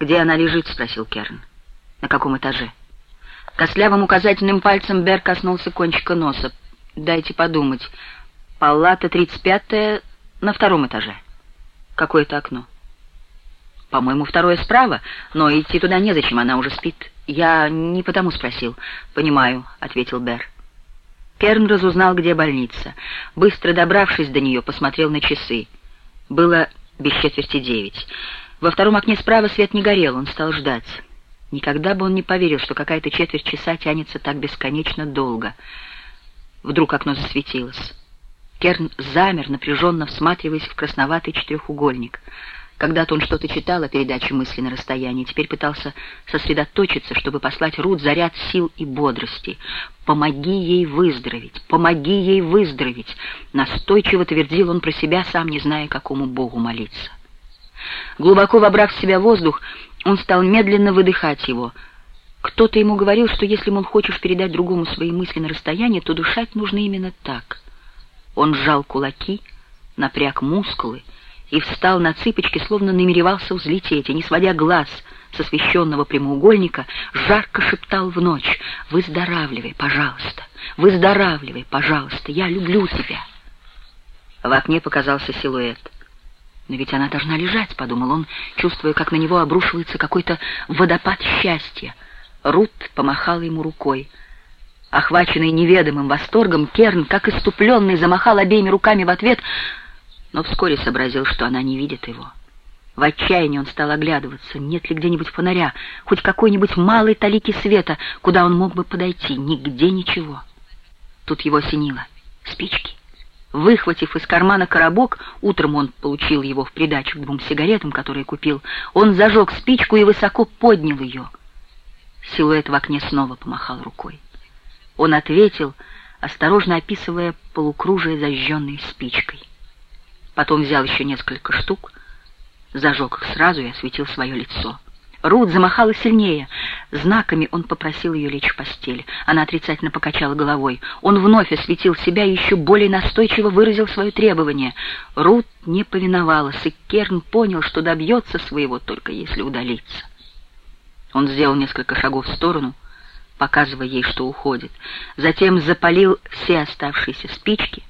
«Где она лежит?» — спросил Керн. «На каком этаже?» Костлявым указательным пальцем Бер коснулся кончика носа. «Дайте подумать. Палата 35-я на втором этаже. Какое это окно?» «По-моему, второе справа, но идти туда незачем, она уже спит». «Я не потому спросил». «Понимаю», — ответил Бер. Керн разузнал, где больница. Быстро добравшись до нее, посмотрел на часы. Было без четверти девять. Во втором окне справа свет не горел, он стал ждать. Никогда бы он не поверил, что какая-то четверть часа тянется так бесконечно долго. Вдруг окно засветилось. Керн замер, напряженно всматриваясь в красноватый четырехугольник — когда-то он что-то читал о передаче мысли на расстоянии, теперь пытался сосредоточиться, чтобы послать Рут заряд сил и бодрости. «Помоги ей выздороветь! Помоги ей выздороветь!» Настойчиво твердил он про себя, сам не зная, какому Богу молиться. Глубоко вобрав в себя воздух, он стал медленно выдыхать его. Кто-то ему говорил, что если, мол, хочешь передать другому свои мысли на расстоянии, то дышать нужно именно так. Он сжал кулаки, напряг мускулы, и встал на цыпочки, словно намеревался взлететь, и, не сводя глаз с освещенного прямоугольника, жарко шептал в ночь «Выздоравливай, пожалуйста! Выздоравливай, пожалуйста! Я люблю тебя!» В окне показался силуэт. «Но ведь она должна лежать», — подумал он, чувствуя, как на него обрушивается какой-то водопад счастья. Рут помахала ему рукой. Охваченный неведомым восторгом, Керн, как иступленный, замахал обеими руками в ответ — но вскоре сообразил, что она не видит его. В отчаянии он стал оглядываться, нет ли где-нибудь фонаря, хоть какой-нибудь малой талики света, куда он мог бы подойти. Нигде ничего. Тут его осенило. Спички. Выхватив из кармана коробок, утром он получил его в придачу к двум сигаретам, которые купил, он зажег спичку и высоко поднял ее. Силуэт в окне снова помахал рукой. Он ответил, осторожно описывая полукружие зажженной спичкой. Потом взял еще несколько штук, зажег их сразу и осветил свое лицо. Рут замахала сильнее. Знаками он попросил ее лечь в постель. Она отрицательно покачала головой. Он вновь осветил себя и еще более настойчиво выразил свое требование. Рут не повиновалась, и Керн понял, что добьется своего, только если удалиться. Он сделал несколько шагов в сторону, показывая ей, что уходит. Затем запалил все оставшиеся спички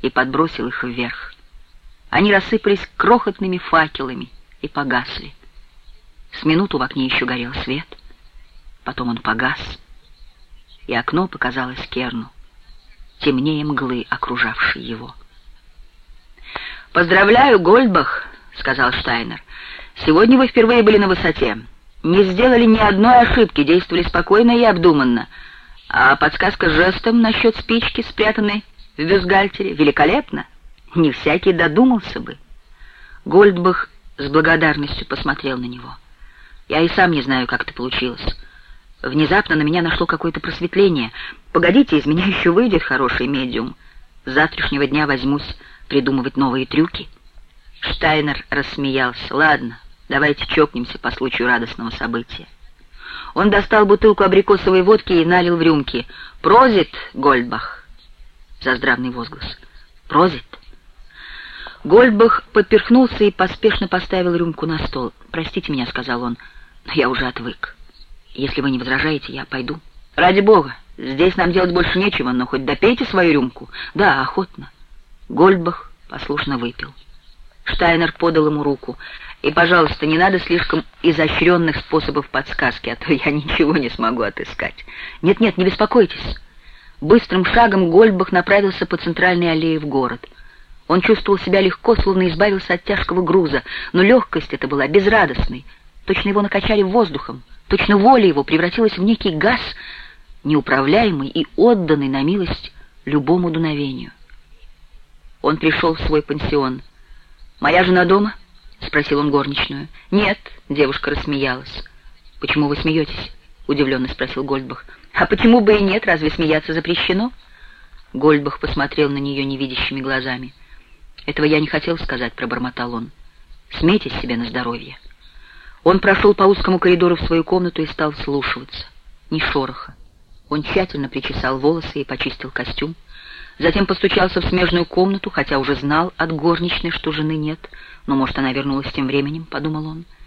и подбросил их вверх. Они рассыпались крохотными факелами и погасли. С минуту в окне еще горел свет. Потом он погас, и окно показалось Керну, темнее мглы, окружавшей его. «Поздравляю, Гольдбах!» — сказал Штайнер. «Сегодня вы впервые были на высоте. Не сделали ни одной ошибки, действовали спокойно и обдуманно. А подсказка жестом насчет спички, спрятанной в бюстгальтере, великолепно. Не всякий додумался бы. Гольдбах с благодарностью посмотрел на него. Я и сам не знаю, как это получилось. Внезапно на меня нашло какое-то просветление. Погодите, из меня еще выйдет хороший медиум. С завтрашнего дня возьмусь придумывать новые трюки. Штайнер рассмеялся. Ладно, давайте чокнемся по случаю радостного события. Он достал бутылку абрикосовой водки и налил в рюмки. «Прозит, Гольдбах!» За здравный возглас. «Прозит!» Гольдбах поперхнулся и поспешно поставил рюмку на стол. «Простите меня», — сказал он, — «но я уже отвык. Если вы не возражаете, я пойду». «Ради бога, здесь нам делать больше нечего, но хоть допейте свою рюмку». «Да, охотно». Гольдбах послушно выпил. Штайнер подал ему руку. «И, пожалуйста, не надо слишком изощренных способов подсказки, а то я ничего не смогу отыскать». «Нет-нет, не беспокойтесь». Быстрым шагом Гольдбах направился по центральной аллее в город — он чувствовал себя легко, словно избавился от тяжкого груза, но легкость эта была безрадостной. Точно его накачали воздухом, точно воля его превратилась в некий газ, неуправляемый и отданный на милость любому дуновению. Он пришел в свой пансион. «Моя жена дома?» — спросил он горничную. «Нет», — девушка рассмеялась. «Почему вы смеетесь?» — удивленно спросил Гольдбах. «А почему бы и нет? Разве смеяться запрещено?» Гольдбах посмотрел на нее невидящими глазами. «Этого я не хотел сказать», — пробормотал он. «Смейтесь себе на здоровье». Он прошел по узкому коридору в свою комнату и стал вслушиваться. Ни шороха. Он тщательно причесал волосы и почистил костюм. Затем постучался в смежную комнату, хотя уже знал от горничной, что жены нет. Но, может, она вернулась тем временем, — подумал он. —